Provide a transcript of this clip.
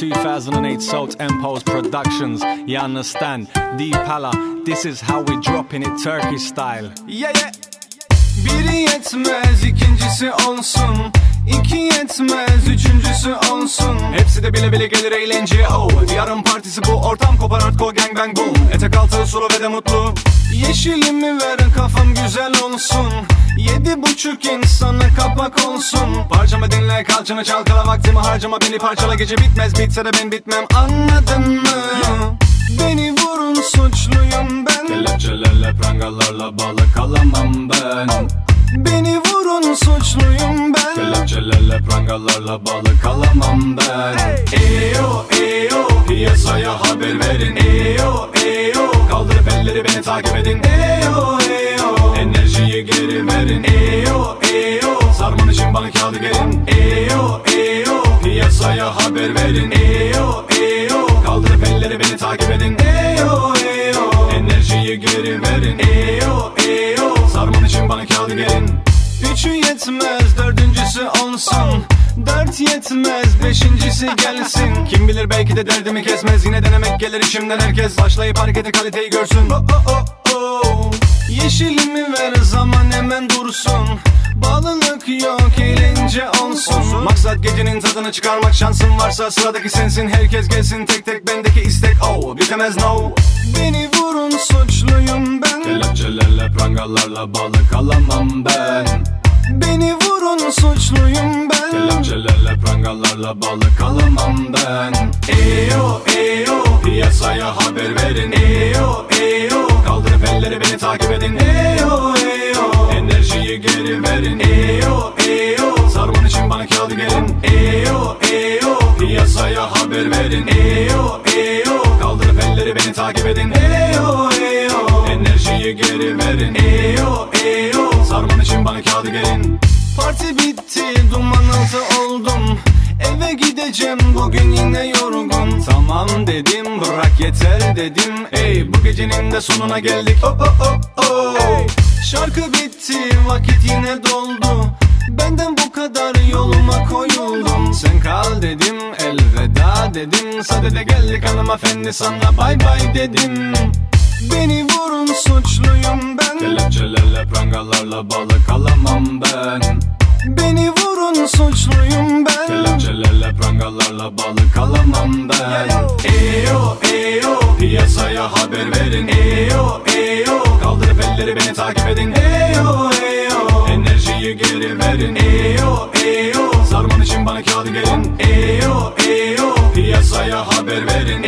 2008 Salt Empos Productions. You understand? Deep Pala, this is how we dropping it Turkish style. Yeah yeah. Biri yetmez ikincisi olsun. İki yetmez üçüncüsü olsun. Hepsi de bile bile gelir eğlenceye oh Diyarın partisi bu ortam kopar hardcore gang bang boom. Etek altı sulu ve de mutlu. Yeşilimi ver kafam güzel olsun Yedi buçuk insana kapak olsun Parçamı dinle kalçanı çalkala vaktimi harcama beni parçala Gece bitmez bitse de ben bitmem anladın mı? Beni vurun suçluyum ben Kelepçelerle prangalarla bağlı kalamam ben. Beni vurun suçluyum ben Kelepçelerle prangalarla bağlı kalamam ben. Eyo eyo Piyasaya haber verin. Eyo eyo Kaldırıp elleri beni takip edin. Eyo eyo Enerjiyi geri verin. Eyo eyo Sarman için bana kağıdı gelin. Eyo eyo Piyasaya haber verin. Eyo eyo Kaldırıp elleri beni takip edin. Eyo eyo Enerjiyi geri verin. Eyo eyo Sarman için bana kağıdı gelin. Üçü yetmez dördüncüsü olsun Dört yetmez. Beşincisi gelsin. Kim bilir belki de derdimi kesmez. Yine denemek gelir içimden herkes. Başlayıp harekete kaliteyi görsün. Oh oh oh oh. Yeşilimi ver zaman hemen dursun. Bağlılık yok eğlence olsun. Maksat gecenin tadını çıkarmak. Şansın varsa sıradaki sensin. Herkes gelsin tek tek bendeki istek. Oh bitemez no. Beni vurun suçluyum ben. Kelepçelerle prangalarla bağlı kalamam ben. Beni vurun suçluyum Kelepçelerle prangalarla bağlı kalamam ben. Eyo eyo Piyasaya haber verin. Eyo eyo Kaldırıp elleri beni takip edin. Eyo eyo Enerjiyi geri verin. Eyo eyo Sarman için bana kağıdı gelin. Eyo eyo Piyasaya haber verin. Eyo eyo Kaldırıp elleri beni takip edin. Eyo eyo Enerjiyi geri verin. Eyo eyo Sarman için bana kağıdı gelin. Parti bitti duman altı yeter dedim Ey bu gecenin de sonuna geldik. Oh oh oh oh. Şarkı bitti vakit yine doldu. Benden bu kadar yoluma koyuldum Sen kal dedim elveda dedim. Sadede geldik hanımefendi sana bay bay dedim. Beni vurun suçluyum ben. Kelepçelerle prangalarla bağlı kalamam ben. Beni vurun suçluyum ben. Kelepçelerle prangalarla bağlı kalamam ben. Eyo eyo Piyasaya haber verin. Eyo eyo Kaldırıp elleri beni takip edin. Eyo eyo Enerjiyi geri verin. Eyo eyo Sarman için bana kağıdı gelin. Eyo eyo Piyasaya haber verin